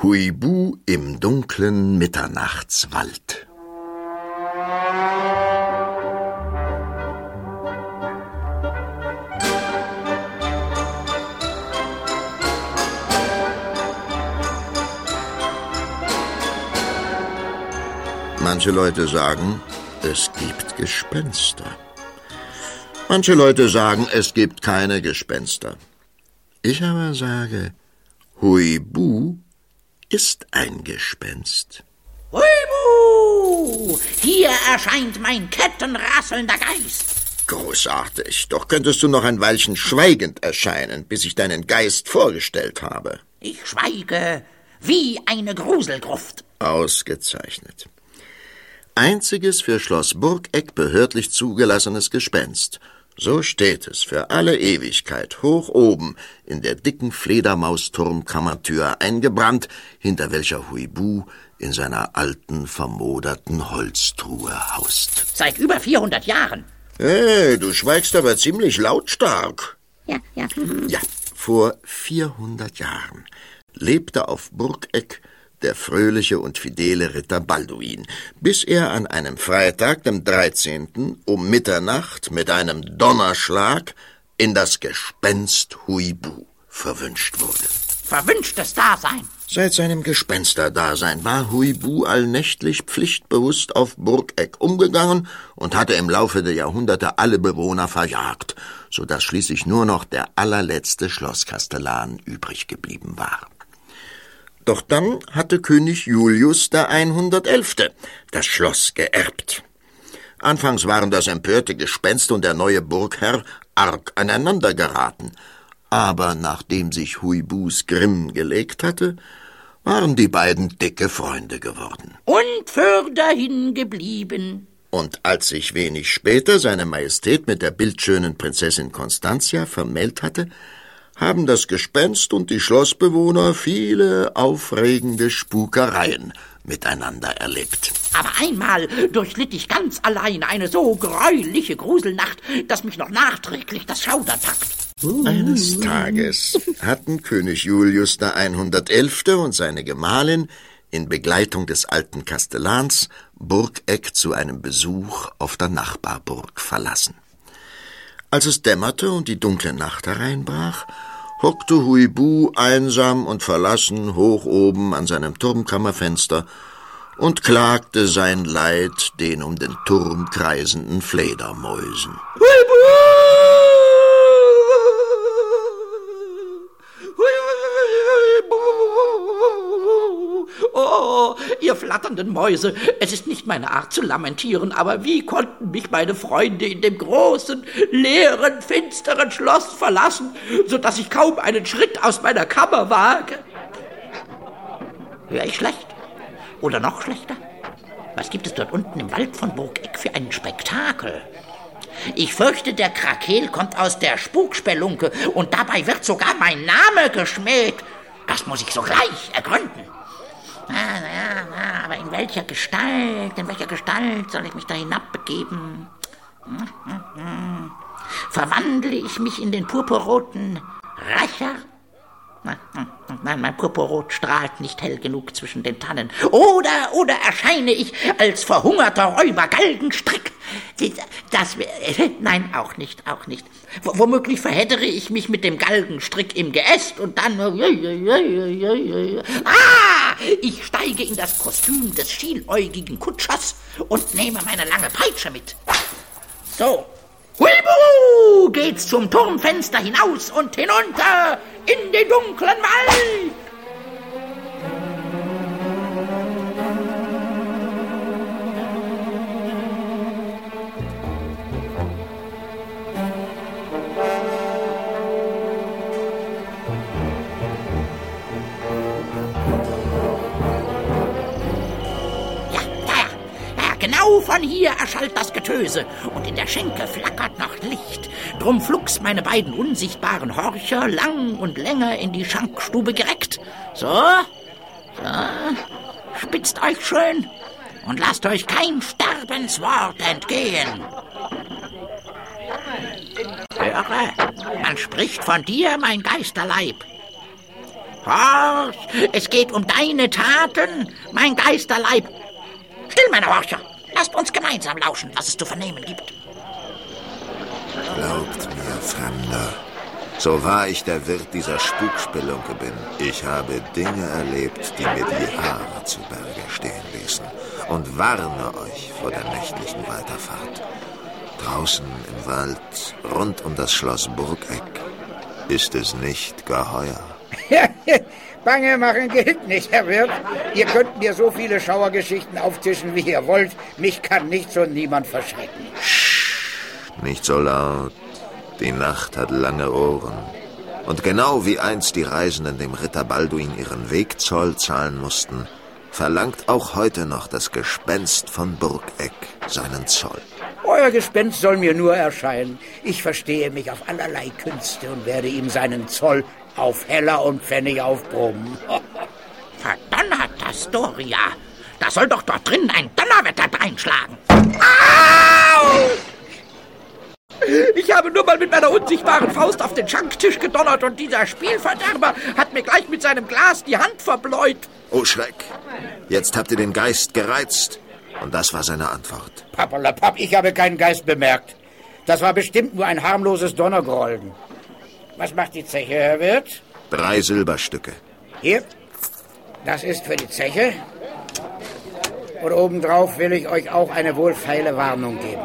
Huibu im dunklen Mitternachtswald. Manche Leute sagen, es gibt Gespenster. Manche Leute sagen, es gibt keine Gespenster. Ich aber sage, Huibu ist ein Gespenst. Huibu! Hier erscheint mein kettenrasselnder Geist. Großartig. Doch könntest du noch ein Weilchen schweigend erscheinen, bis ich deinen Geist vorgestellt habe. Ich schweige wie eine Gruselgruft. Ausgezeichnet. Einziges für Schloss Burgeck behördlich zugelassenes Gespenst. So steht es für alle Ewigkeit hoch oben in der dicken Fledermausturmkammertür eingebrannt, hinter welcher Huibu in seiner alten, vermoderten Holztruhe haust. Seit über 400 Jahren. Hey, du schweigst aber ziemlich lautstark. Ja, ja. Ja, vor 400 Jahren lebte auf Burgeck der fröhliche und fidele Ritter Balduin, bis er an einem Freitag, dem 13. um Mitternacht mit einem Donnerschlag in das Gespenst Huibu verwünscht wurde. Verwünschtes Dasein. Seit seinem Gespensterdasein war Huibu allnächtlich pflichtbewusst auf Burgeck umgegangen und hatte im Laufe der Jahrhunderte alle Bewohner verjagt, so dass schließlich nur noch der allerletzte Schlosskastellan übrig geblieben war. Doch dann hatte König Julius der 111. das Schloss geerbt. Anfangs waren das empörte Gespenst und der neue Burgherr arg aneinander geraten. Aber nachdem sich Huibus Grimm gelegt hatte, waren die beiden dicke Freunde geworden. Und für dahin geblieben. Und als sich wenig später seine Majestät mit der bildschönen Prinzessin Constantia vermählt hatte, haben das Gespenst und die Schlossbewohner viele aufregende Spukereien miteinander erlebt. Aber einmal durchlitt ich ganz allein eine so greuliche Gruselnacht, dass mich noch nachträglich das Schaudern packt. Eines Tages hatten König Julius der 111. und seine Gemahlin in Begleitung des alten Kastellans Burgeck zu einem Besuch auf der Nachbarburg verlassen. Als es dämmerte und die dunkle Nacht hereinbrach, hockte Huibu einsam und verlassen hoch oben an seinem Turmkammerfenster und klagte sein Leid den um den Turm kreisenden Fledermäusen. Huibu! Oh, ihr flatternden Mäuse, es ist nicht meine Art zu lamentieren, aber wie konnten mich meine Freunde in dem großen, leeren, finsteren Schloss verlassen, so dass ich kaum einen Schritt aus meiner Kammer wage? Hör ich schlecht? Oder noch schlechter? Was gibt es dort unten im Wald von Burgeck für ein Spektakel? Ich fürchte, der Krakel kommt aus der Spukspelunke und dabei wird sogar mein Name geschmäht. Das muss ich sogleich ergründen. Aber in welcher Gestalt, in welcher Gestalt soll ich mich da hinabbegeben? Verwandle ich mich in den purpurroten Rächer? Nein, mein Purpurrot strahlt nicht hell genug zwischen den Tannen. Oder, oder erscheine ich als verhungerter Räuber Galgenstrick? Das, nein, auch nicht, auch nicht. Womöglich verhedere ich mich mit dem Galgenstrick im Geäst und dann... Ah! Ich steige in das Kostüm des schieläugigen Kutschers und nehme meine lange Peitsche mit. So, Huibu geht's zum Turmfenster hinaus und hinunter in den dunklen Wald. Von hier erschallt das Getöse und in der Schenke flackert noch Licht. Drum flugs meine beiden unsichtbaren Horcher lang und länger in die Schankstube gereckt. So, so, spitzt euch schön und lasst euch kein Sterbenswort entgehen. Höre, man spricht von dir, mein Geisterleib. Horch, es geht um deine Taten, mein Geisterleib. Still, meine Horcher. Lasst uns gemeinsam lauschen, was es zu vernehmen gibt. Glaubt mir, Fremder, so wahr ich der Wirt dieser Spukspelunke bin, ich habe Dinge erlebt, die mir die Haare zu Berge stehen ließen und warne euch vor der nächtlichen Weiterfahrt. Draußen im Wald, rund um das Schloss Burgeck, ist es nicht geheuer. Bange machen gilt nicht, Herr Wirt. Ihr könnt mir so viele Schauergeschichten auftischen, wie ihr wollt. Mich kann nichts und niemand verschrecken. Nicht so laut. Die Nacht hat lange Ohren. Und genau wie einst die Reisenden dem Ritter Balduin ihren Wegzoll zahlen mussten, verlangt auch heute noch das Gespenst von Burgeck seinen Zoll. Euer Gespenst soll mir nur erscheinen. Ich verstehe mich auf allerlei Künste und werde ihm seinen Zoll auf Heller und Pfennig aufbrummen. Verdonnert, Astoria! Da soll doch dort drin ein Donnerwetter einschlagen. Au! Ich habe nur mal mit meiner unsichtbaren Faust auf den Schanktisch gedonnert und dieser Spielverderber hat mir gleich mit seinem Glas die Hand verbläut. Oh Schreck! Jetzt habt ihr den Geist gereizt. Und das war seine Antwort. Pappalapapp, ich habe keinen Geist bemerkt. Das war bestimmt nur ein harmloses Donnergrollen. Was macht die Zeche, Herr Wirt? Drei Silberstücke. Hier, das ist für die Zeche. Und obendrauf will ich euch auch eine wohlfeile Warnung geben.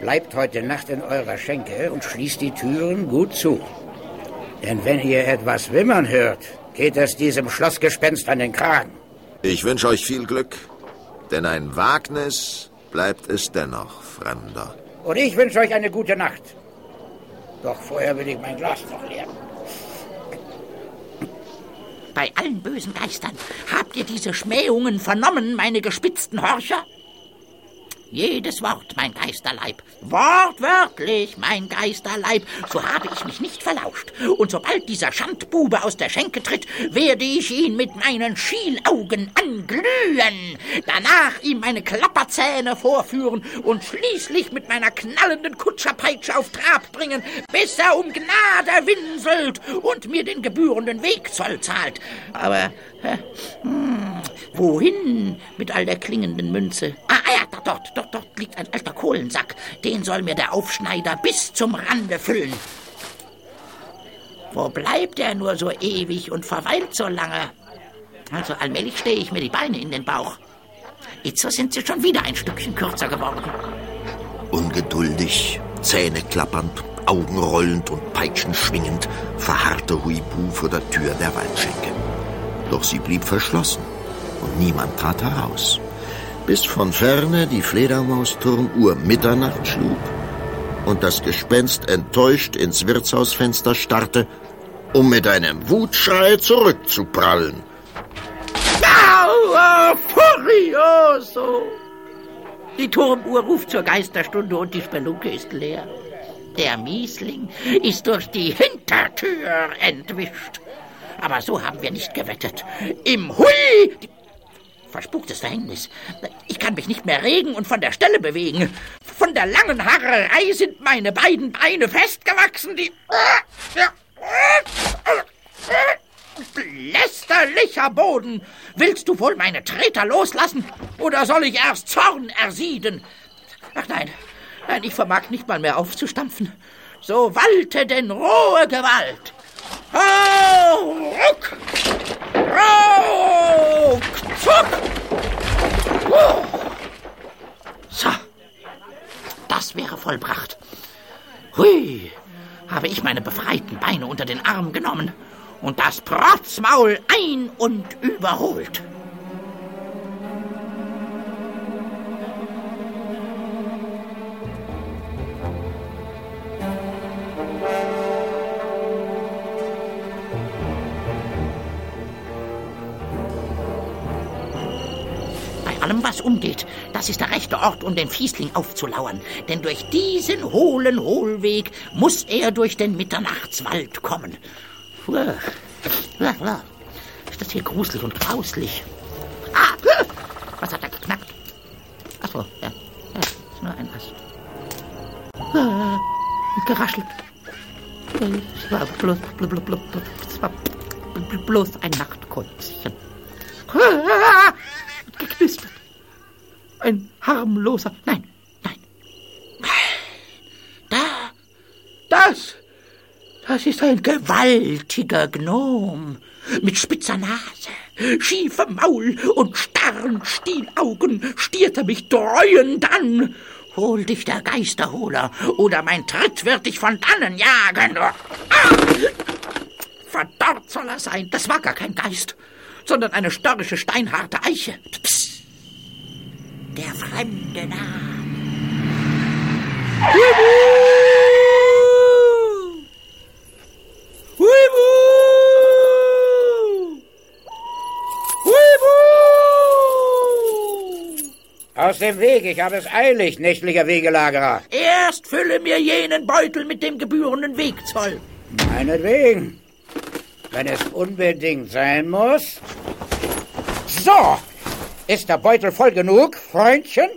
Bleibt heute Nacht in eurer Schenke und schließt die Türen gut zu. Denn wenn ihr etwas wimmern hört, geht es diesem Schlossgespenst an den Kragen. Ich wünsche euch viel Glück, denn ein Wagnis bleibt es dennoch, Fremder. Und ich wünsche euch eine gute Nacht. Doch vorher will ich mein Glas noch leeren. Bei allen bösen Geistern habt ihr diese Schmähungen vernommen, meine gespitzten Horcher? Jedes Wort, mein Geisterleib. Wortwörtlich, mein Geisterleib. So habe ich mich nicht verlauscht. Und sobald dieser Schandbube aus der Schenke tritt, werde ich ihn mit meinen Schielaugen anglühen. Danach ihm meine Klapperzähne vorführen und schließlich mit meiner knallenden Kutscherpeitsche auf Trab bringen, bis er um Gnade winselt und mir den gebührenden Wegzoll zahlt. Aber hm, wohin mit all der klingenden Münze? Ah, ja, dort, dort, dort liegt ein alter Kohlensack. Den soll mir der Aufschneider bis zum Rande füllen. Wo bleibt er nur so ewig und verweilt so lange? Also allmählich stehe ich mir die Beine in den Bauch. Jetzt sind sie schon wieder ein Stückchen kürzer geworden. Ungeduldig, Zähne klappernd, Augen rollend und Peitschen schwingend, verharrte Huibu vor der Tür der Waldschenke. Doch sie blieb verschlossen und niemand trat heraus, bis von ferne die Fledermausturmuhr Mitternacht schlug und das Gespenst enttäuscht ins Wirtshausfenster starrte, um mit einem Wutschrei zurückzuprallen. Aua, furioso! Die Turmuhr ruft zur Geisterstunde und die Spelunke ist leer. Der Miesling ist durch die Hintertür entwischt. Aber so haben wir nicht gewettet. Im Hui! Verspuktes Verhängnis. Ich kann mich nicht mehr regen und von der Stelle bewegen. Von der langen Harrerei sind meine beiden Beine festgewachsen, die... Lästerlicher Boden! Willst du wohl meine Treter loslassen? Oder soll ich erst Zorn ersieden? Ach nein, nein, ich vermag nicht mal mehr aufzustampfen. So walte denn rohe Gewalt. Ruck! Ruck! Zuck! So, das wäre vollbracht. Hui, habe ich meine befreiten Beine unter den Arm genommen und das Protzmaul ein- und überholt. Umgeht. Das ist der rechte Ort, um den Fiesling aufzulauern. Denn durch diesen hohlen Hohlweg muss er durch den Mitternachtswald kommen. Ist das hier gruselig und grauslich. Ah, was hat er geknackt? Achso, ja, ja, ist nur ein Ast. Ah, geraschelt. Es war blub, es war bloß ein Nachtkäuzchen. Ah, geknistert. Ein harmloser. Nein, nein. Da. Das. Das ist ein gewaltiger Gnom mit spitzer Nase, schiefem Maul und starren Stielaugen stiert er mich dreuend an. Hol dich der Geisterholer, oder mein Tritt wird dich von dannen jagen. Ah! Verdorrt soll er sein, das war gar kein Geist, sondern eine störrische, steinharte Eiche. Psst. Fremde nahm. Aus dem Weg, ich habe es eilig, nächtlicher Wegelagerer. Erst fülle mir jenen Beutel mit dem gebührenden Wegzoll. Meinetwegen. Wenn es unbedingt sein muss. So, ist der Beutel voll genug, Freundchen?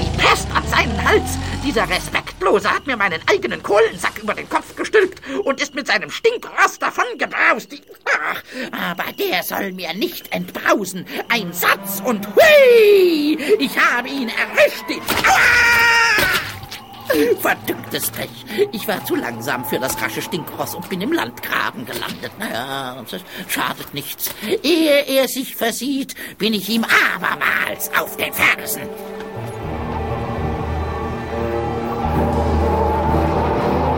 Die Pest an seinen Hals! Dieser Respektlose hat mir meinen eigenen Kohlensack über den Kopf gestülpt und ist mit seinem Stinkrost davongebraust. Ach, aber der soll mir nicht entbrausen. Ein Satz und hui! Ich habe ihn erwischt. Aua! Verdücktes Pech. Ich war zu langsam für das rasche Stinkross und bin im Landgraben gelandet. Naja, das schadet nichts. Ehe er sich versieht, bin ich ihm abermals auf den Fersen.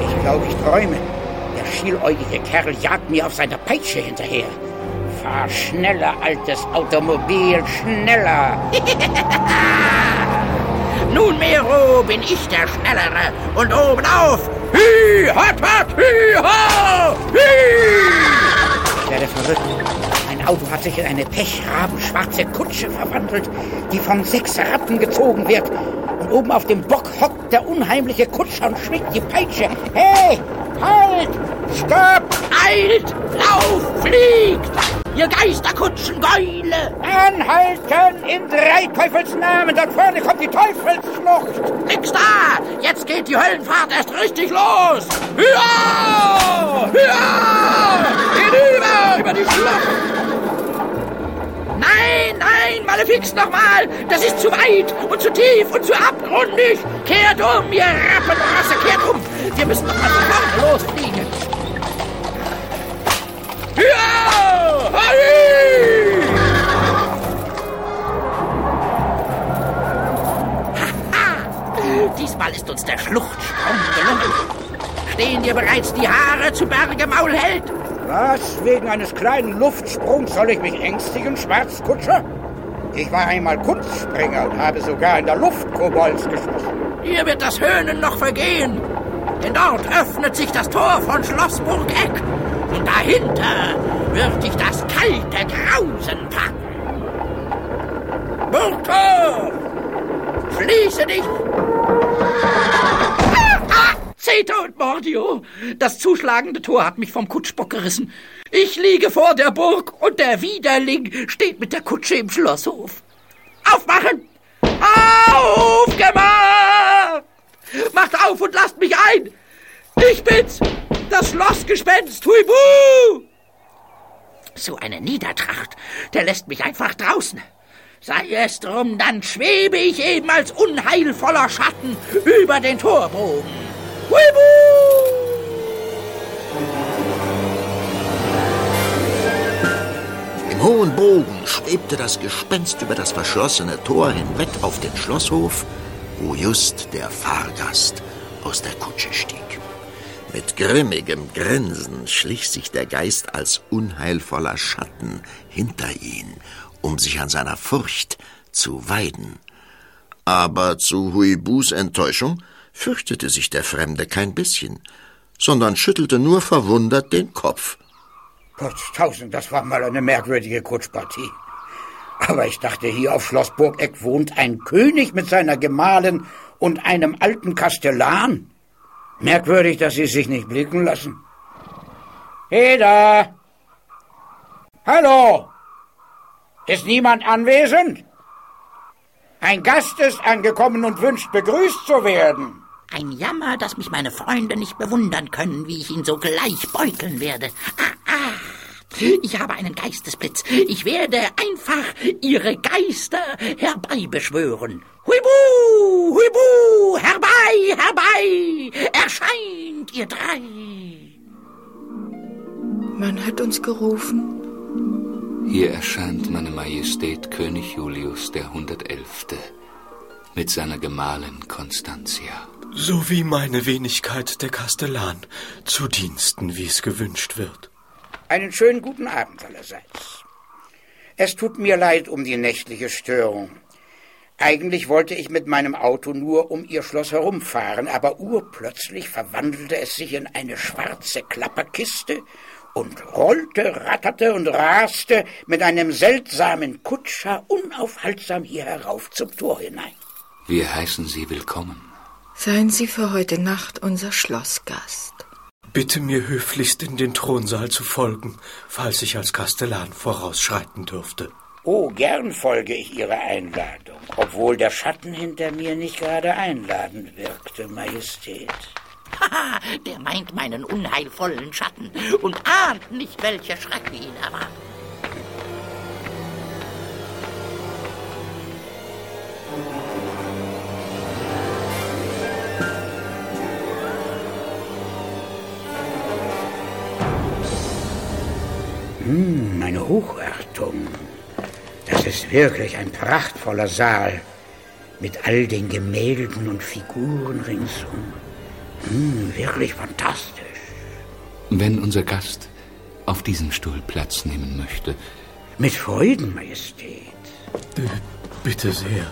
Ich glaube, ich träume. Der schieläugige Kerl jagt mir auf seiner Peitsche hinterher. Fahr schneller, altes Automobil, schneller! Nunmehro bin ich der Schnellere und obenauf. Hi, hat, hat, hi, ha, hi! Ich werde verrückt. Mein Auto hat sich in eine pechrabenschwarze Kutsche verwandelt, die von sechs Ratten gezogen wird. Und oben auf dem Bock hockt der unheimliche Kutscher und schwingt die Peitsche. Hey, halt, stopp! Eilt, lauf, fliegt! Ihr Geisterkutschengeule! Anhalten in drei Teufels Namen! Dort vorne kommt die Teufelsschlucht! Nix da! Jetzt geht die Höllenfahrt erst richtig los! Hüa! Hüa! Hinüber über die Schlucht! Nein, nein, Malefix nochmal! Das ist zu weit und zu tief und zu abgrundig! Kehrt um, ihr Rappenrasse, kehrt um! Wir müssen noch bereits die Haare zu Berge, Maulheld? Was? Wegen eines kleinen Luftsprungs soll ich mich ängstigen, Schwarzkutscher? Ich war einmal Kunstspringer und habe sogar in der Luft Kobolds geschossen. Dir wird das Höhnen noch vergehen. Denn dort öffnet sich das Tor von Schloss Burgeck. Und dahinter wird dich das kalte Grausen packen. Burgtor! Schließe dich! Zeta und Mordio! Das zuschlagende Tor hat mich vom Kutschbock gerissen. Ich liege vor der Burg und der Widerling steht mit der Kutsche im Schlosshof. Aufmachen! Aufgemacht! Macht auf und lasst mich ein! Ich bin's! Das Schlossgespenst! Huibu! So eine Niedertracht, der lässt mich einfach draußen. Sei es drum, dann schwebe ich eben als unheilvoller Schatten über den Torbogen. Im hohen Bogen schwebte das Gespenst über das verschlossene Tor hinweg auf den Schlosshof, wo just der Fahrgast aus der Kutsche stieg. Mit grimmigem Grinsen schlich sich der Geist als unheilvoller Schatten hinter ihn, um sich an seiner Furcht zu weiden. Aber zu Huibus Enttäuschung fürchtete sich der Fremde kein bisschen, sondern schüttelte nur verwundert den Kopf. Gott tausend, das war mal eine merkwürdige Kutschpartie. Aber ich dachte, hier auf Schloss Burgeck wohnt ein König mit seiner Gemahlin und einem alten Kastellan. Merkwürdig, dass Sie sich nicht blicken lassen. Heda! Hallo! Ist niemand anwesend? Ein Gast ist angekommen und wünscht begrüßt zu werden. Ein Jammer, dass mich meine Freunde nicht bewundern können, wie ich ihn so gleich beuteln werde. Ah, ah. Ich habe einen Geistesblitz. Ich werde einfach ihre Geister herbeibeschwören. Huibu, huibu, herbei, herbei, erscheint ihr drei. Man hat uns gerufen. Hier erscheint meine Majestät König Julius der 111. mit seiner Gemahlin Constantia. Sowie meine Wenigkeit der Kastellan zu Diensten, wie es gewünscht wird. Einen schönen guten Abend allerseits. Es tut mir leid um die nächtliche Störung. Eigentlich wollte ich mit meinem Auto nur um Ihr Schloss herumfahren, aber urplötzlich verwandelte es sich in eine schwarze Klapperkiste und rollte, ratterte und raste mit einem seltsamen Kutscher unaufhaltsam hier herauf zum Tor hinein. Wir heißen Sie willkommen. Seien Sie für heute Nacht unser Schlossgast. Bitte mir höflichst in den Thronsaal zu folgen, falls ich als Kastellan vorausschreiten dürfte. Oh, gern folge ich Ihrer Einladung, obwohl der Schatten hinter mir nicht gerade einladend wirkte, Majestät. Haha, der meint meinen unheilvollen Schatten und ahnt nicht, welche Schrecken ihn erwarten. Hm, meine Hochachtung. Das ist wirklich ein prachtvoller Saal mit all den Gemälden und Figuren ringsum. Hm, wirklich fantastisch. Wenn unser Gast auf diesem Stuhl Platz nehmen möchte. Mit Freuden, Majestät. B bitte sehr.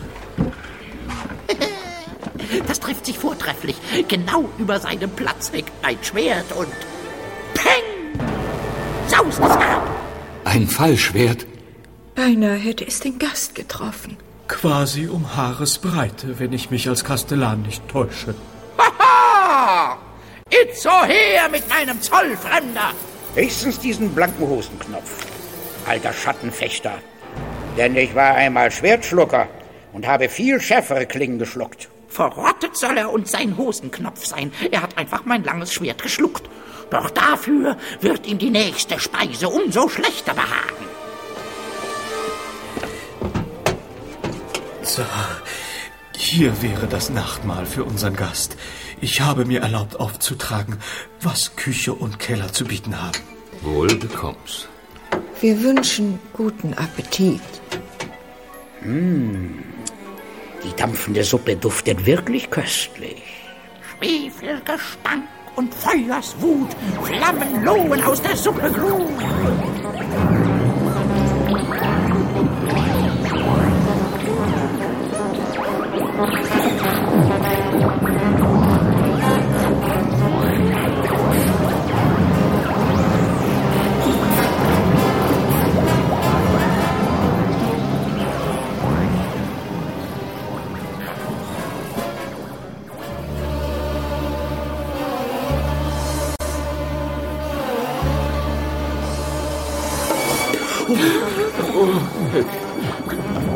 Das trifft sich vortrefflich. Genau über seinem Platz hängt ein Schwert und! Es ab! Ein Fallschwert? Beinahe hätte es den Gast getroffen. Quasi um Haaresbreite, wenn ich mich als Kastellan nicht täusche. Haha! Itzo her mit meinem Zollfremder! Höchstens diesen blanken Hosenknopf, alter Schattenfechter. Denn ich war einmal Schwertschlucker und habe viel schärfere Klingen geschluckt. Verrottet soll er und sein Hosenknopf sein. Er hat einfach mein langes Schwert geschluckt. Doch dafür wird ihm die nächste Speise umso schlechter behagen. So, hier wäre das Nachtmahl für unseren Gast. Ich habe mir erlaubt aufzutragen, was Küche und Keller zu bieten haben. Wohl bekomm's. Wir wünschen guten Appetit. Die dampfende Suppe duftet wirklich köstlich. Schwefelgestank und Feuerswut, Flammen lohen aus der Suppe Glut.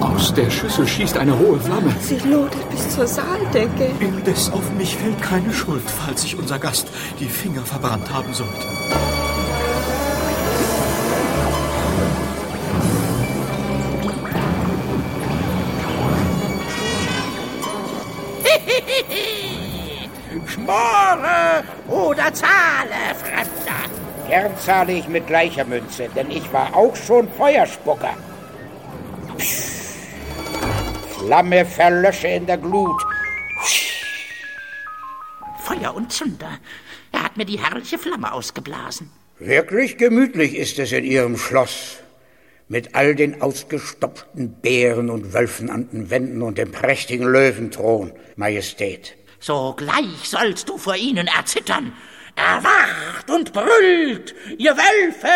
Aus der Schüssel schießt eine hohe Flamme. Sie lodert bis zur Saaldecke. Indes auf mich fällt keine Schuld, falls sich unser Gast die Finger verbrannt haben sollte. Schmore oder zahle, Gern zahle ich mit gleicher Münze, denn ich war auch schon Feuerspucker. Psch. Flamme verlösche in der Glut. Feuer und Zunder. Er hat mir die herrliche Flamme ausgeblasen. Wirklich gemütlich ist es in Ihrem Schloss. Mit all den ausgestopften Bären und Wölfen an den Wänden und dem prächtigen Löwenthron, Majestät. Sogleich sollst du vor ihnen erzittern. Erwacht und brüllt, ihr Wölfe,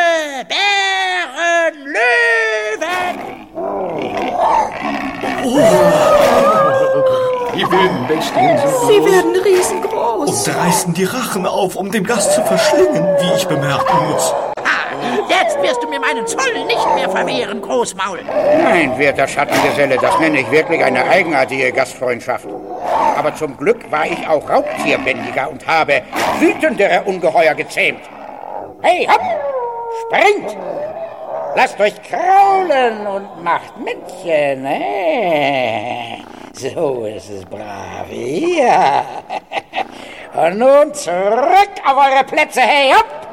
Bären, Löwen! Die wilden Bestien sind Sie werden riesengroß. Und reißen die Rachen auf, um den Gast zu verschlingen, wie ich bemerken muss. Jetzt wirst du mir meinen Zoll nicht mehr verwehren, Großmaul. Nein, werter Schattengeselle, das nenne ich wirklich eine eigenartige Gastfreundschaft. Aber zum Glück war ich auch Raubtierbändiger und habe wütendere Ungeheuer gezähmt. Hey, hopp! Springt! Lasst euch kraulen und macht Männchen. Eh? So ist es brav. Ja. Und nun zurück auf eure Plätze. Hey, hopp!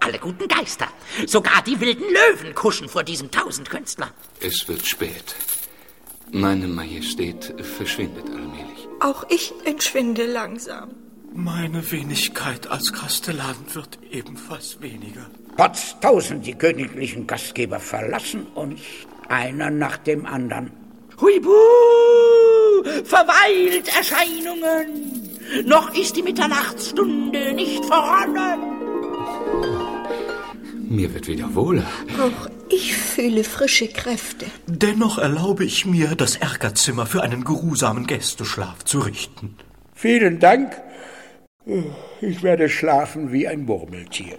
Alle guten Geister. Sogar die wilden Löwen kuschen vor diesem Tausendkünstler. Es wird spät. Meine Majestät verschwindet allmählich. Auch ich entschwinde langsam. Meine Wenigkeit als Kastellan wird ebenfalls weniger. Potztausend die königlichen Gastgeber verlassen uns, einer nach dem anderen. Huibu! Verweilt Erscheinungen! Noch ist die Mitternachtsstunde nicht verronnen! Mir wird wieder wohler. Auch ich fühle frische Kräfte. Dennoch erlaube ich mir, das Erkerzimmer für einen geruhsamen Gästeschlaf zu richten. Vielen Dank. Ich werde schlafen wie ein Murmeltier.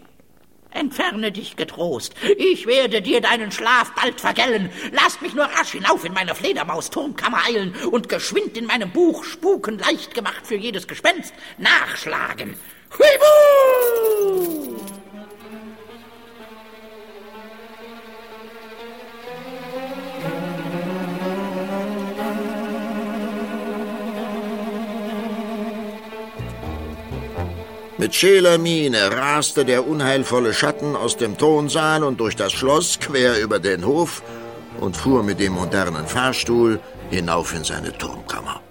Entferne dich getrost. Ich werde dir deinen Schlaf bald vergällen. Lass mich nur rasch hinauf in meine Fledermaus-Turmkammer eilen und geschwind in meinem Buch Spuken leicht gemacht für jedes Gespenst nachschlagen. Huibu! Mit schäler Miene raste der unheilvolle Schatten aus dem Thronsaal und durch das Schloss quer über den Hof und fuhr mit dem modernen Fahrstuhl hinauf in seine Turmkammer.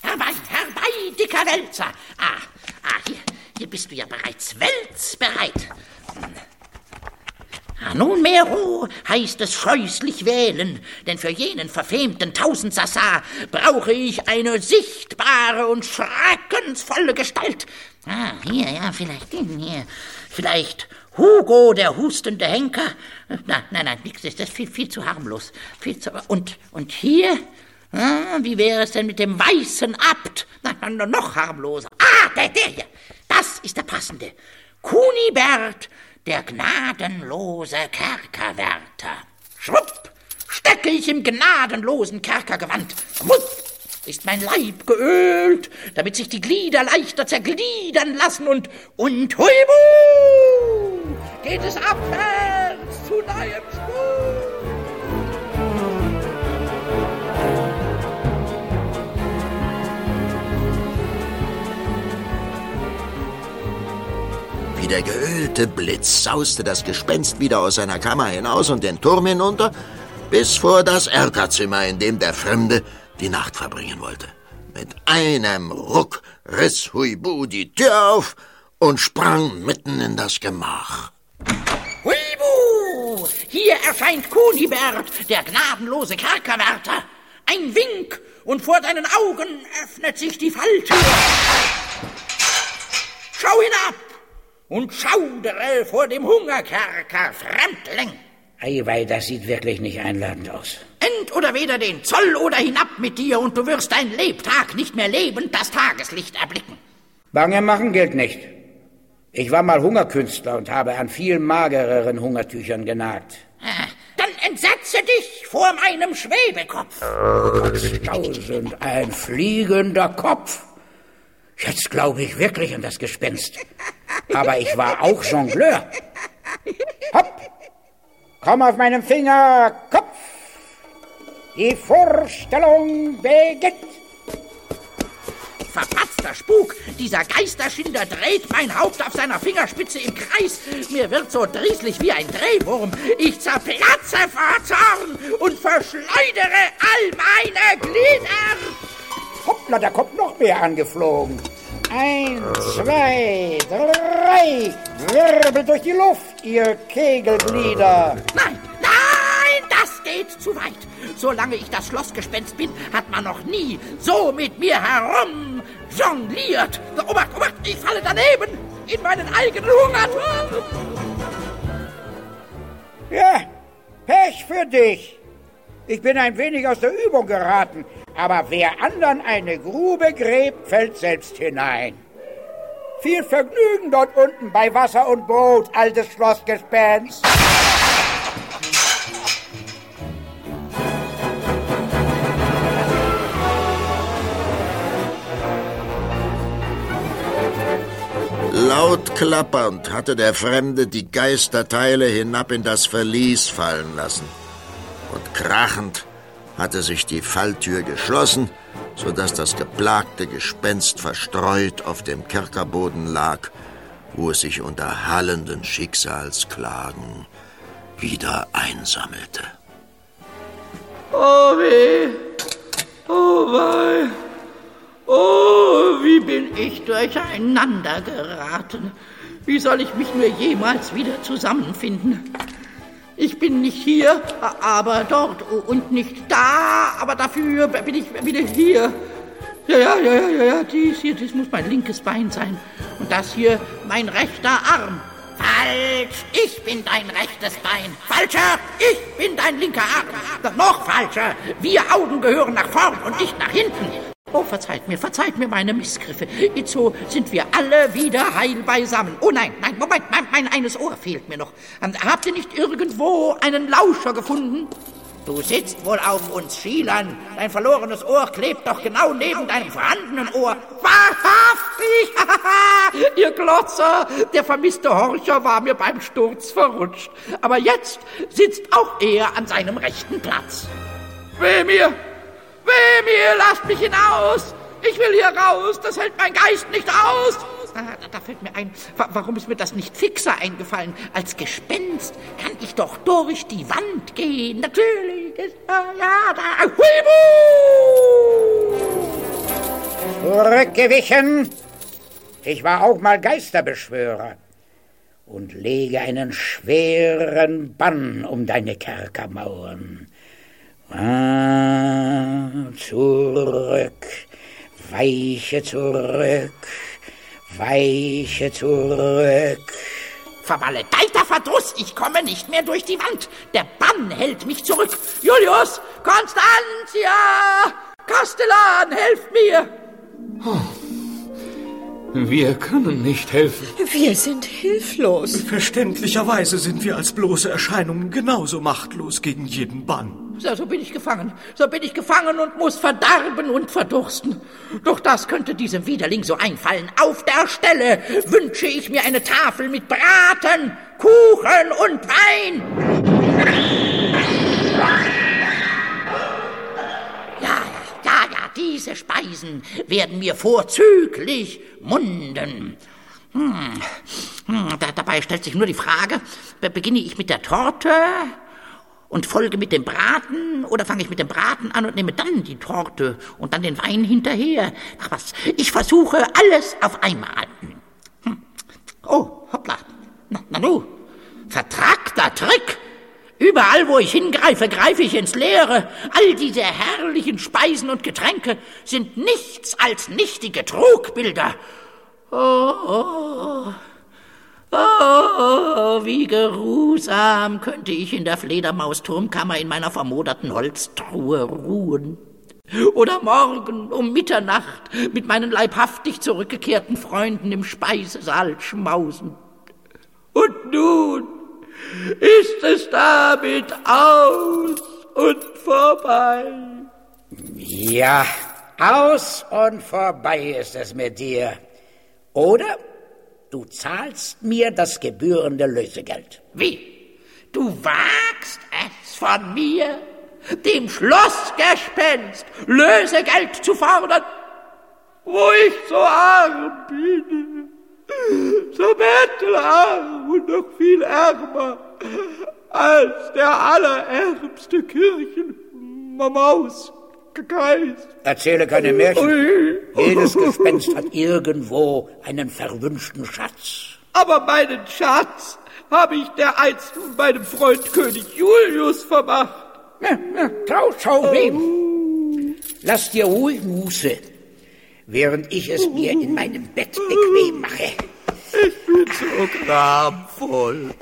Herbei, herbei, dicker Wälzer. Ah, ah, hier, hier bist du ja bereits wälzbereit. Nunmehr Ruh heißt es scheußlich wählen, denn für jenen verfemten Tausendsassa brauche ich eine sichtbare und schreckensvolle Gestalt. Ah, hier, ja, vielleicht den hier. Vielleicht Hugo, der hustende Henker. Nein, nein, nein, nix ist das viel, viel zu harmlos. Viel zu, und, und hier? Ah, wie wäre es denn mit dem weißen Abt? Nein, noch harmloser. Ah, der, der hier. Das ist der passende. Kunibert, der gnadenlose Kerkerwärter. Schwupp, stecke ich im gnadenlosen Kerkergewand. Schwupp, ist mein Leib geölt, damit sich die Glieder leichter zergliedern lassen und, und huibu, geht es abwärts zu neuem Schwung. Wie der geölte Blitz sauste das Gespenst wieder aus seiner Kammer hinaus und den Turm hinunter, bis vor das Erkerzimmer, in dem der Fremde die Nacht verbringen wollte. Mit einem Ruck riss Huibu die Tür auf und sprang mitten in das Gemach. Huibu! Hier erscheint Kunibert, der gnadenlose Kerkerwärter. Ein Wink, und vor deinen Augen öffnet sich die Falltür. Schau hinab und schaudere vor dem Hungerkerker, Fremdling. Eiwei, das sieht wirklich nicht einladend aus. End oder weder den Zoll oder hinab mit dir, und du wirst dein Lebtag nicht mehr lebend das Tageslicht erblicken. Bange machen gilt nicht. Ich war mal Hungerkünstler und habe an viel magereren Hungertüchern genagt. Ah, Dann entsetze dich vor meinem Schwebekopf. Tausend, ein fliegender Kopf. Jetzt glaube ich wirklich an das Gespenst. Aber ich war auch Jongleur. Hopp! Komm auf meinen Finger, Kopf! Die Vorstellung beginnt. Verpatzter Spuk, dieser Geisterschinder dreht mein Haupt auf seiner Fingerspitze im Kreis. Mir wird so drieslich wie ein Drehwurm. Ich zerplatze vor Zorn und verschleudere all meine Glieder. Hoppla, da kommt noch mehr angeflogen. Eins, zwei, drei. Wirbel durch die Luft, ihr Kegelglieder. Nein, nein, das geht zu weit. Solange ich das Schlossgespenst bin, hat man noch nie so mit mir herum jongliert. Obacht, Obacht, ich falle daneben in meinen eigenen Hungerturm. Ja, Pech für dich. Ich bin ein wenig aus der Übung geraten, aber wer anderen eine Grube gräbt, fällt selbst hinein. Viel Vergnügen dort unten bei Wasser und Brot, altes Schlossgespenst. Laut klappernd hatte der Fremde die Geisterteile hinab in das Verlies fallen lassen. Und krachend hatte sich die Falltür geschlossen, so dass das geplagte Gespenst verstreut auf dem Kerkerboden lag, wo es sich unter hallenden Schicksalsklagen wieder einsammelte. Oh weh, oh wei, oh, wie bin ich durcheinander geraten. Wie soll ich mich nur jemals wieder zusammenfinden? Ich bin nicht hier, aber dort und nicht da, aber dafür bin ich wieder hier. Ja, ja, ja, ja, ja, dies hier, das muss mein linkes Bein sein. Und das hier mein rechter Arm. Falsch, ich bin dein rechtes Bein. Falscher, ich bin dein linker Arm. Noch falscher, wir Augen gehören nach vorn und nicht nach hinten. Oh, verzeiht mir, verzeiht mir meine Missgriffe. Itzo sind wir alle wieder heil beisammen. Oh nein, nein, Moment, mein, mein eines Ohr fehlt mir noch. Habt ihr nicht irgendwo einen Lauscher gefunden? Du sitzt wohl auf uns Schielern. Dein verlorenes Ohr klebt doch genau neben deinem vorhandenen Ohr. Wahrhaftig! Ihr Glotzer, der vermisste Horcher war mir beim Sturz verrutscht. Aber jetzt sitzt auch er an seinem rechten Platz. Weh mir! Weh mir, lasst mich hinaus! Ich will hier raus, das hält mein Geist nicht aus! Ah, da fällt mir ein, warum ist mir das nicht fixer eingefallen? Als Gespenst kann ich doch durch die Wand gehen. Natürlich. Das, ja, da. Huibu! Zurückgewichen! Ich war auch mal Geisterbeschwörer und lege einen schweren Bann um deine Kerkermauern. Ah, zurück, weiche zurück, weiche zurück. Vermaledeiter Verdruss, ich komme nicht mehr durch die Wand. Der Bann hält mich zurück. Julius, Constantia, Kastellan, helft mir. Oh. Wir können nicht helfen. Wir sind hilflos. Verständlicherweise sind wir als bloße Erscheinungen genauso machtlos gegen jeden Bann. So, so bin ich gefangen. So bin ich gefangen und muss verdarben und verdursten. Doch das könnte diesem Widerling so einfallen. Auf der Stelle wünsche ich mir eine Tafel mit Braten, Kuchen und Wein. Ja, ja, ja, diese Speisen werden mir vorzüglich munden. Hm. Hm, da, dabei stellt sich nur die Frage, beginne ich mit der Torte und folge mit dem Braten oder fange ich mit dem Braten an und nehme dann die Torte und dann den Wein hinterher? Ach was, ich versuche alles auf einmal. Hm. Oh, hoppla. Na, na nu, vertragter Trick. Überall, wo ich hingreife, greife ich ins Leere. All diese herrlichen Speisen und Getränke sind nichts als nichtige Trugbilder. Oh, oh, oh, wie geruhsam könnte ich in der Fledermausturmkammer in meiner vermoderten Holztruhe ruhen. Oder morgen um Mitternacht mit meinen leibhaftig zurückgekehrten Freunden im Speisesaal schmausen. Und nun ist es damit aus und vorbei. Ja, aus und vorbei ist es mit dir. Oder du zahlst mir das gebührende Lösegeld. Wie? Du wagst es von mir, dem Schlossgespenst Lösegeld zu fordern, wo ich so arm bin, so bettelarm und noch viel ärmer als der allerärmste Kirchenmaus. Geist. Erzähle keine Märchen. Jedes Gespenst hat irgendwo einen verwünschten Schatz. Aber meinen Schatz habe ich der einst meinem Freund König Julius vermacht. Na, na, trau, schau wem. Lass dir ruhig Muße, während ich es mir in meinem Bett bequem mache. Ich bin so gramvoll.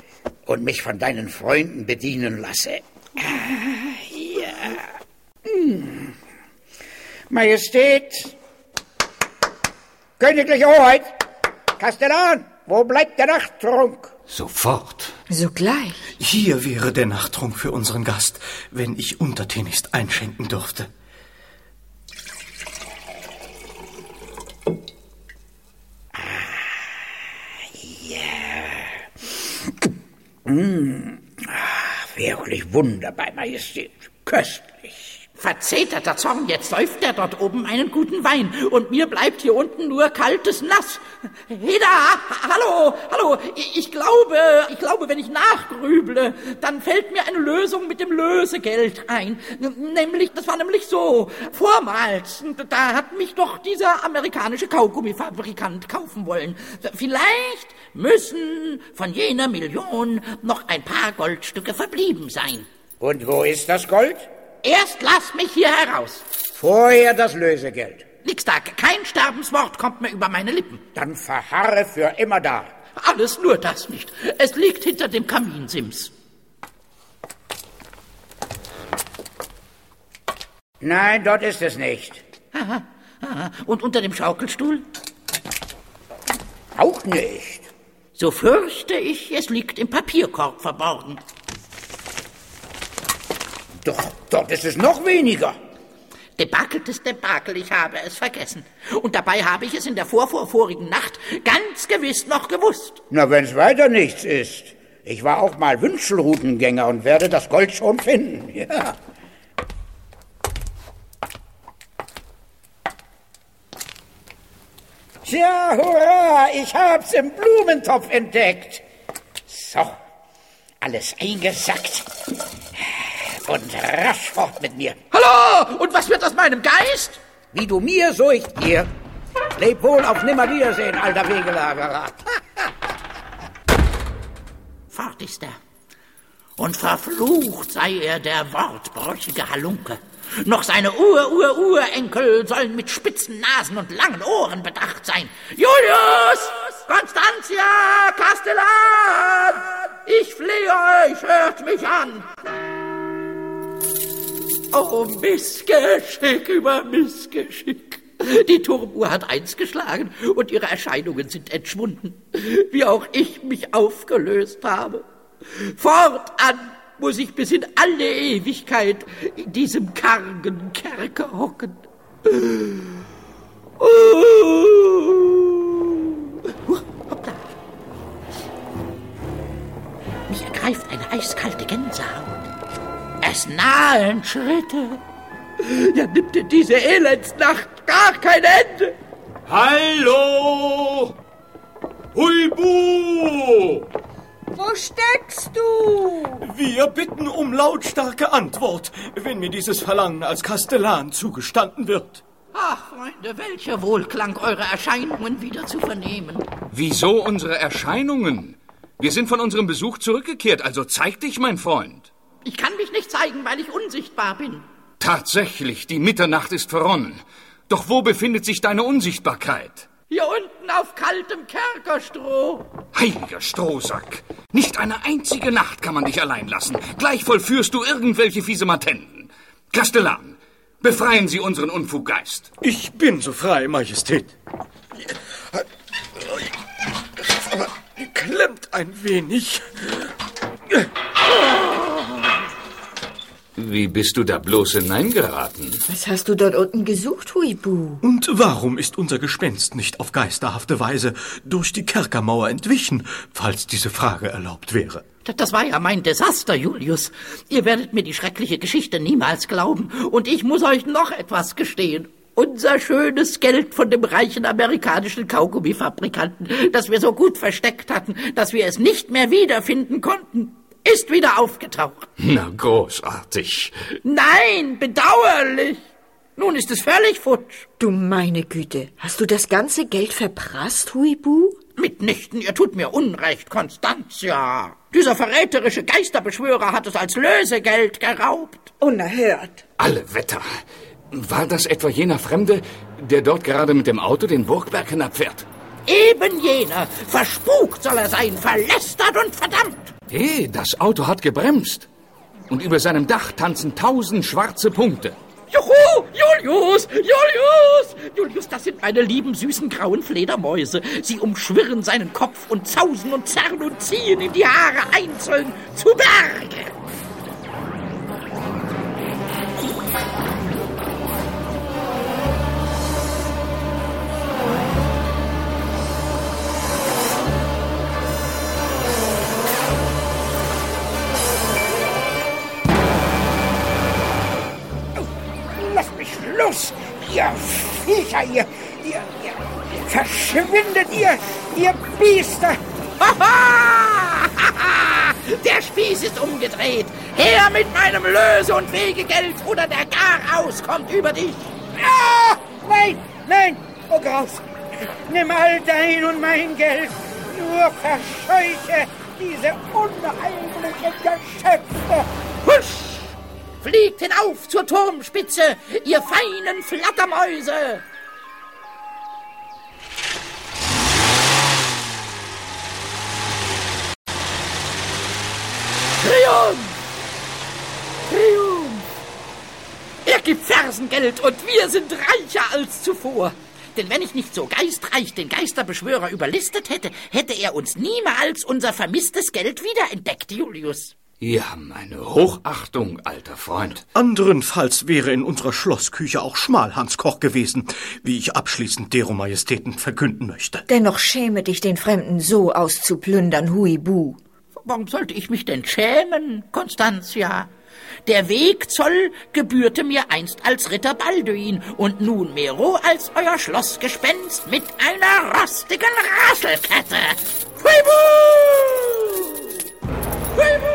Und mich von deinen Freunden bedienen lasse. Ah, ja. Hm. Majestät, Königliche Hoheit, Kastellan, wo bleibt der Nachttrunk? Sofort. Sogleich. Hier wäre der Nachttrunk für unseren Gast, wenn ich untertänigst einschenken dürfte. Ah, yeah. Mmh. Ah, wirklich wunderbar, Majestät. Köstlich. Verzeterter Zorn, jetzt säuft er dort oben einen guten Wein und mir bleibt hier unten nur kaltes Nass. Heda, hallo, hallo, ich glaube, ich glaube, wenn ich nachgrüble, dann fällt mir eine Lösung mit dem Lösegeld ein. Nämlich, das war nämlich so, vormals, da hat mich doch dieser amerikanische Kaugummifabrikant kaufen wollen. Vielleicht müssen von jener Million noch ein paar Goldstücke verblieben sein. Und wo ist das Gold? Erst lass mich hier heraus. Vorher das Lösegeld. Nix da, kein Sterbenswort kommt mir über meine Lippen. Dann verharre für immer da. Alles nur das nicht. Es liegt hinter dem Kaminsims. Nein, dort ist es nicht. Aha, aha. Und unter dem Schaukelstuhl? Auch nicht. So fürchte ich, es liegt im Papierkorb verborgen. Doch, dort ist es noch weniger. Debakeltes Debakel, ich habe es vergessen. Und dabei habe ich es in der vorvorvorigen Nacht ganz gewiss noch gewusst. Na, wenn's weiter nichts ist. Ich war auch mal Wünschelroutengänger und werde das Gold schon finden. Ja. Tja, hurra, ich hab's im Blumentopf entdeckt. So, alles eingesackt und rasch fort mit mir. Hallo! Und was wird aus meinem Geist? Wie du mir, so ich dir. Leb wohl auf Nimmerwiedersehen, alter Wegelagerer. Fort ist er. Und verflucht sei er, der wortbrüchige Halunke. Noch seine Ur-Ur-Urenkel sollen mit spitzen Nasen und langen Ohren bedacht sein. Julius! Constantia! Castellan! Ich flehe euch, hört mich an! Oh, Missgeschick über Missgeschick. Die Turmuhr hat eins geschlagen und ihre Erscheinungen sind entschwunden, wie auch ich mich aufgelöst habe. Fortan muss ich bis in alle Ewigkeit in diesem kargen Kerker hocken. Oh. Mich ergreift eine eiskalte Gänsehaut. Es nahen Schritte. Ja, nimmt diese Elendsnacht gar kein Ende. Hallo! Huibu! Wo steckst du? Wir bitten um lautstarke Antwort, wenn mir dieses Verlangen als Kastellan zugestanden wird. Ach, Freunde, welcher Wohlklang eure Erscheinungen wieder zu vernehmen. Wieso unsere Erscheinungen? Wir sind von unserem Besuch zurückgekehrt, also zeig dich, mein Freund. Ich kann mich nicht zeigen, weil ich unsichtbar bin. Tatsächlich, die Mitternacht ist verronnen. Doch wo befindet sich deine Unsichtbarkeit? Hier unten auf kaltem Kerkerstroh. Heiliger Strohsack! Nicht eine einzige Nacht kann man dich allein lassen. Gleich vollführst du irgendwelche Fiesematenten. Kastellan, befreien Sie unseren Unfuggeist. Ich bin so frei, Majestät. Aber klemmt ein wenig. Wie bist du da bloß hineingeraten? Was hast du dort unten gesucht, Huibu? Und warum ist unser Gespenst nicht auf geisterhafte Weise durch die Kerkermauer entwichen, falls diese Frage erlaubt wäre? Das war ja mein Desaster, Julius. Ihr werdet mir die schreckliche Geschichte niemals glauben. Und ich muss euch noch etwas gestehen. Unser schönes Geld von dem reichen amerikanischen Kaugummifabrikanten, das wir so gut versteckt hatten, dass wir es nicht mehr wiederfinden konnten, ist wieder aufgetaucht. Na, großartig. Nein, bedauerlich. Nun ist es völlig futsch. Du meine Güte, hast du das ganze Geld verprasst, Huibu? Mitnichten, ihr tut mir Unrecht, Constantia. Dieser verräterische Geisterbeschwörer hat es als Lösegeld geraubt. Unerhört. Alle Wetter. War das etwa jener Fremde, der dort gerade mit dem Auto den Burgberg hinabfährt? Eben jener. Verspukt soll er sein, verlästert und verdammt. Hey, das Auto hat gebremst. Und über seinem Dach tanzen tausend schwarze Punkte. Juhu, Julius, Julius! Julius, das sind meine lieben, süßen, grauen Fledermäuse. Sie umschwirren seinen Kopf und zausen und zerren und ziehen in die Haare einzeln zu Berge. Biester! Der Spieß ist umgedreht. Her mit meinem Löse- und Wegegeld oder der Garaus kommt über dich. Ah! Nein, nein, oh Graus! Nimm all dein und mein Geld, nur verscheuche diese unheimlichen Geschöpfe! Husch! Fliegt hinauf zur Turmspitze, ihr feinen Flattermäuse! Gibt Fersengeld und wir sind reicher als zuvor. Denn wenn ich nicht so geistreich den Geisterbeschwörer überlistet hätte, hätte er uns niemals unser vermisstes Geld wiederentdeckt, Julius. Ja, meine Hochachtung, alter Freund. Anderenfalls wäre in unserer Schlossküche auch Schmalhanskoch gewesen, wie ich abschließend dero Majestäten verkünden möchte. Dennoch schäme dich, den Fremden so auszuplündern, Huibu. Warum sollte ich mich denn schämen, Constantia? Der Weg Zoll gebührte mir einst als Ritter Balduin und nunmehro als euer Schlossgespenst mit einer rostigen Rasselkette. Huibu! Huibu!